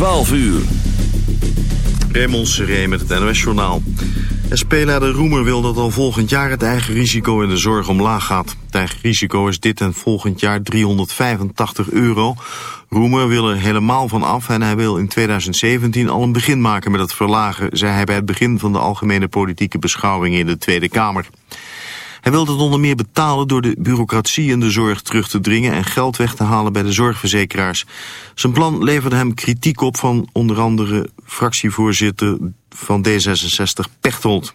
12 uur. Raymond Seré met het NOS-journaal. SP-leider Roemer wil dat al volgend jaar het eigen risico in de zorg omlaag gaat. Het eigen risico is dit en volgend jaar 385 euro. Roemer wil er helemaal van af en hij wil in 2017 al een begin maken met het verlagen... zei hij bij het begin van de algemene politieke beschouwingen in de Tweede Kamer. Hij wil dat onder meer betalen door de bureaucratie in de zorg terug te dringen en geld weg te halen bij de zorgverzekeraars. Zijn plan leverde hem kritiek op van onder andere fractievoorzitter van D66 Pechtold.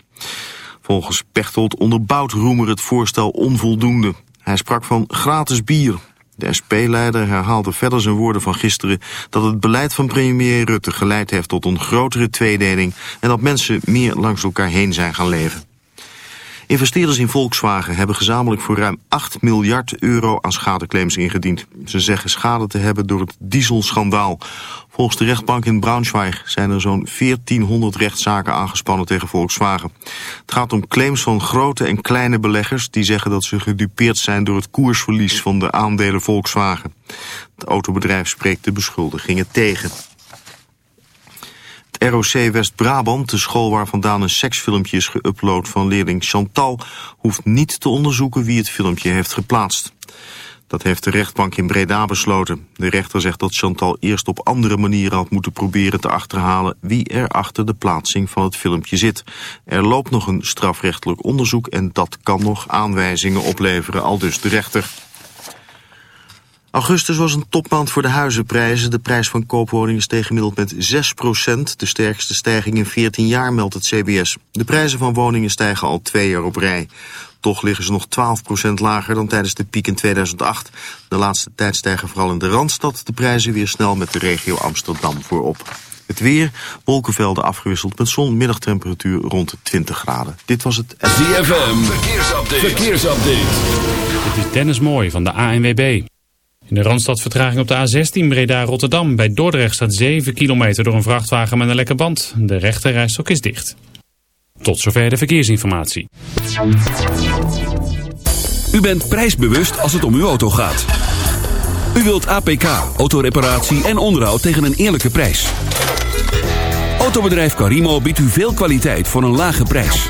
Volgens Pechtold onderbouwt Roemer het voorstel onvoldoende. Hij sprak van gratis bier. De SP-leider herhaalde verder zijn woorden van gisteren dat het beleid van premier Rutte geleid heeft tot een grotere tweedeling en dat mensen meer langs elkaar heen zijn gaan leven. Investeerders in Volkswagen hebben gezamenlijk voor ruim 8 miljard euro aan schadeclaims ingediend. Ze zeggen schade te hebben door het dieselschandaal. Volgens de rechtbank in Braunschweig zijn er zo'n 1400 rechtszaken aangespannen tegen Volkswagen. Het gaat om claims van grote en kleine beleggers die zeggen dat ze gedupeerd zijn door het koersverlies van de aandelen Volkswagen. Het autobedrijf spreekt de beschuldigingen tegen. ROC West-Brabant, de school waar vandaan een seksfilmpje is geüpload van leerling Chantal, hoeft niet te onderzoeken wie het filmpje heeft geplaatst. Dat heeft de rechtbank in Breda besloten. De rechter zegt dat Chantal eerst op andere manieren had moeten proberen te achterhalen wie er achter de plaatsing van het filmpje zit. Er loopt nog een strafrechtelijk onderzoek en dat kan nog aanwijzingen opleveren, al dus de rechter. Augustus was een topmaand voor de huizenprijzen. De prijs van koopwoningen steeg gemiddeld met 6% De sterkste stijging in 14 jaar, meldt het CBS. De prijzen van woningen stijgen al twee jaar op rij. Toch liggen ze nog 12% lager dan tijdens de piek in 2008. De laatste tijd stijgen vooral in de Randstad de prijzen weer snel met de regio Amsterdam voorop. Het weer, wolkenvelden afgewisseld met zon, middagtemperatuur rond de 20 graden. Dit was het... ZFM, verkeersupdate. verkeersupdate. Dit is Dennis Mooi van de ANWB. In de Randstad vertraging op de A16 Breda-Rotterdam. Bij Dordrecht staat 7 kilometer door een vrachtwagen met een lekke band. De rechterrijstok is dicht. Tot zover de verkeersinformatie. U bent prijsbewust als het om uw auto gaat. U wilt APK, autoreparatie en onderhoud tegen een eerlijke prijs. Autobedrijf Carimo biedt u veel kwaliteit voor een lage prijs.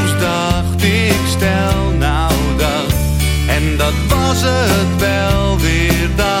dacht ik stel nou dat. En dat was het wel weer dat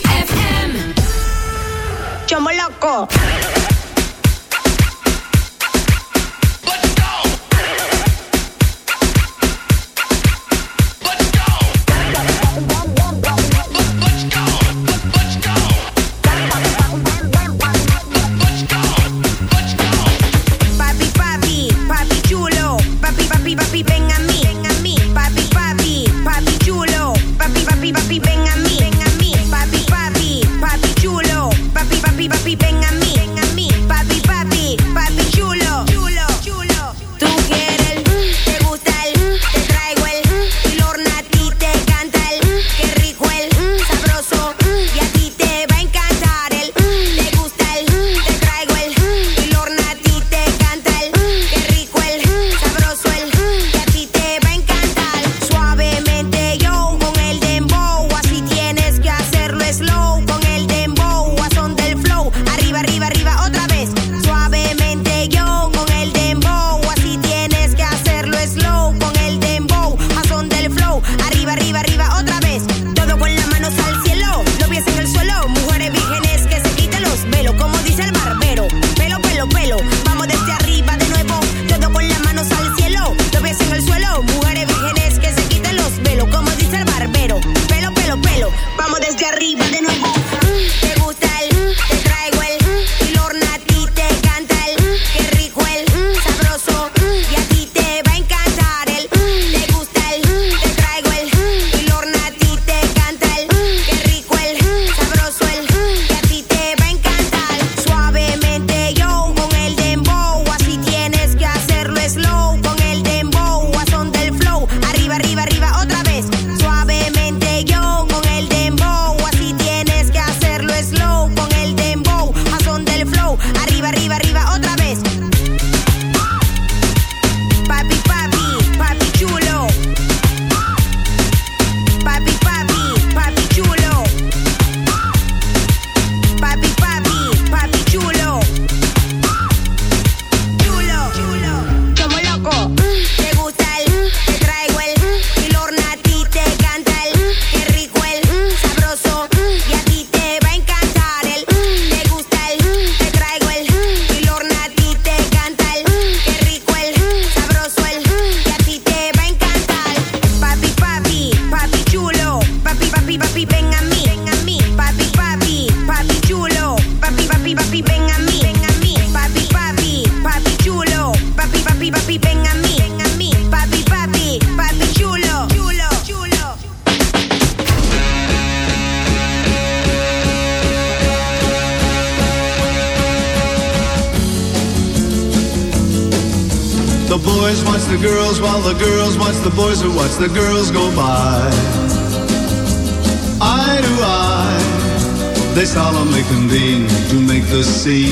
Vamos desde arriba de nuevo.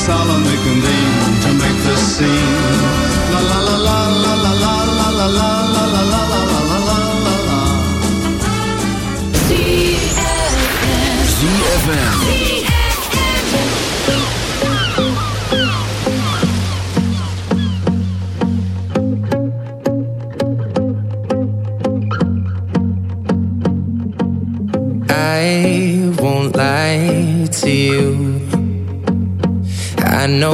Salome convened to make the scene.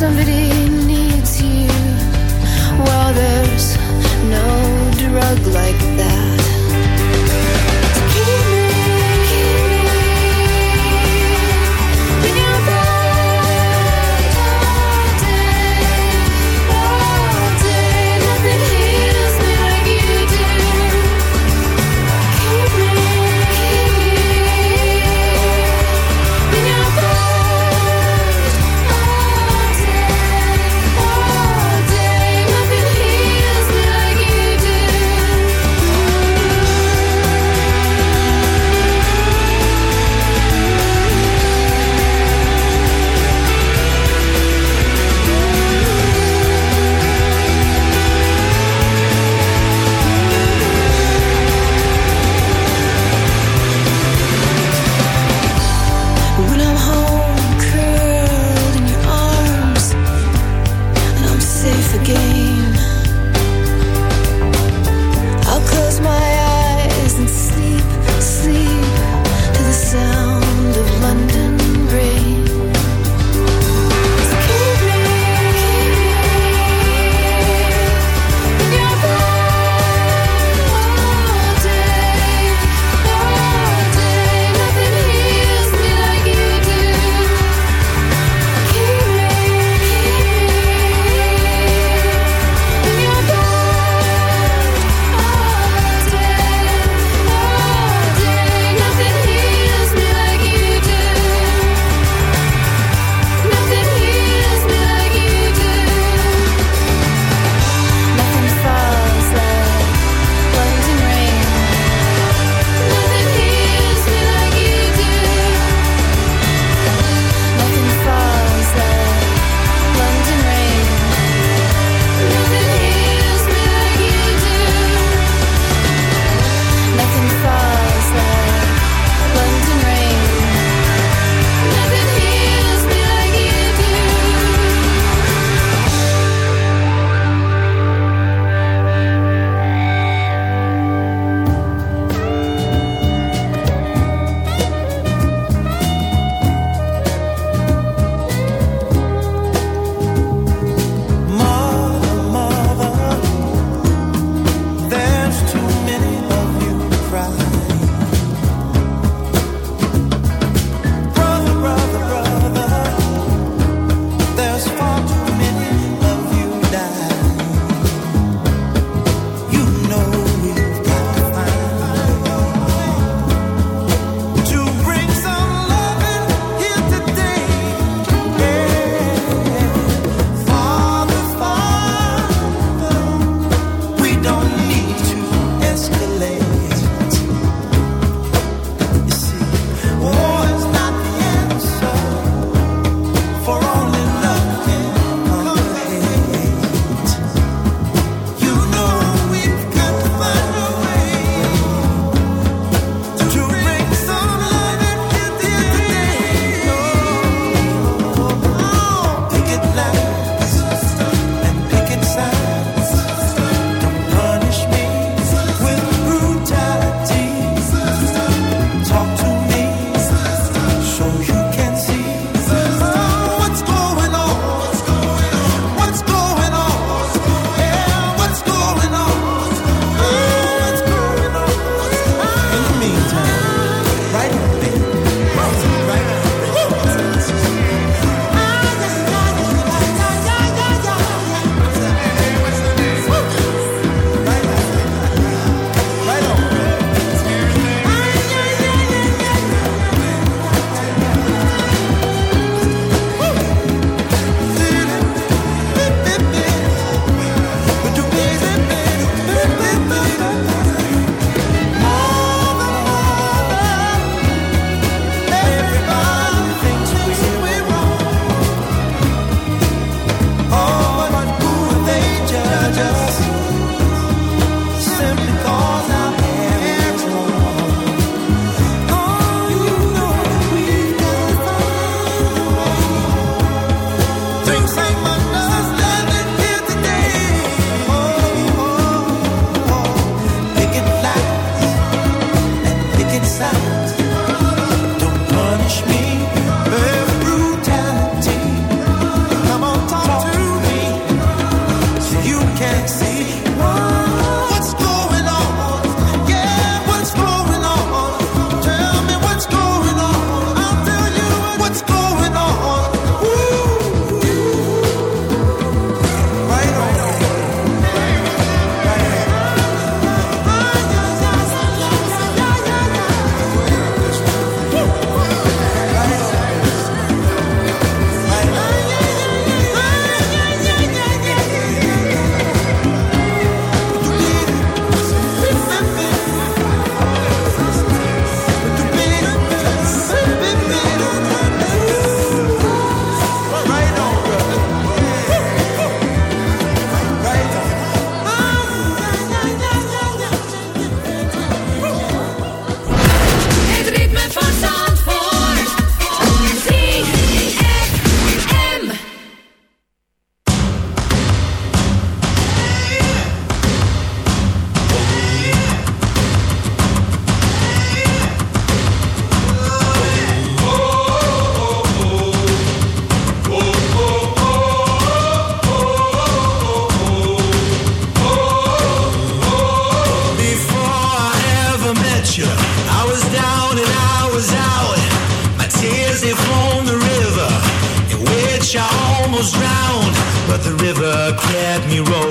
somebody needs you. Well, there's no drug like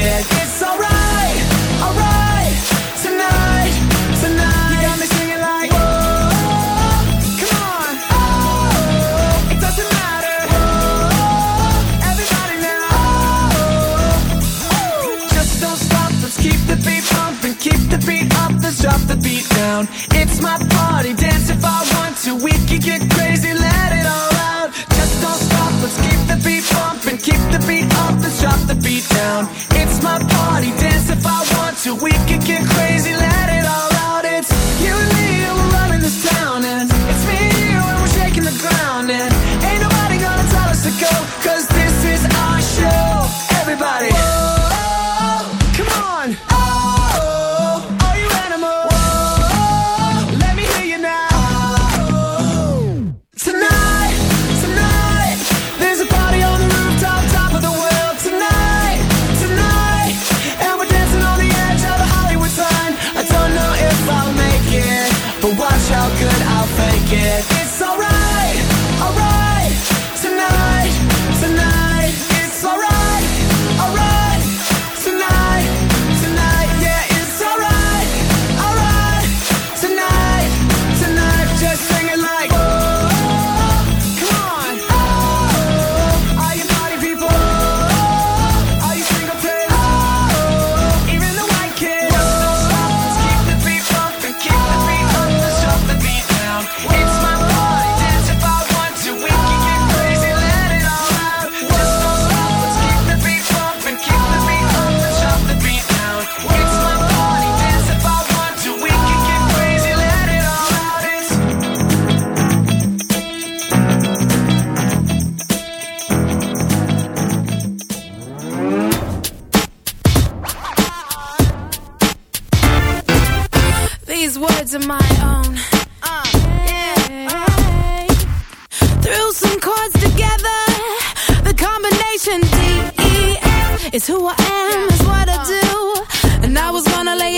It's alright, alright, tonight, tonight. You got me singing like, come on, oh, it doesn't matter, everybody now, oh. Just don't stop, let's keep the beat pumping, keep the beat up, let's drop the beat down. It's my part. we yeah. It's who I am, it's what I do. And I was gonna lay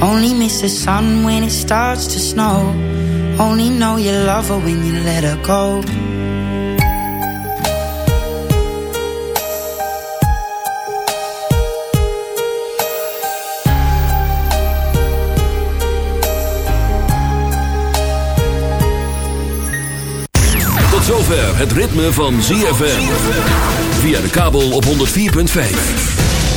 Only miss the sun when it starts to snow. Only know you love her when you let her go. Tot zover het ritme van ZFM. Via de kabel op 104.5.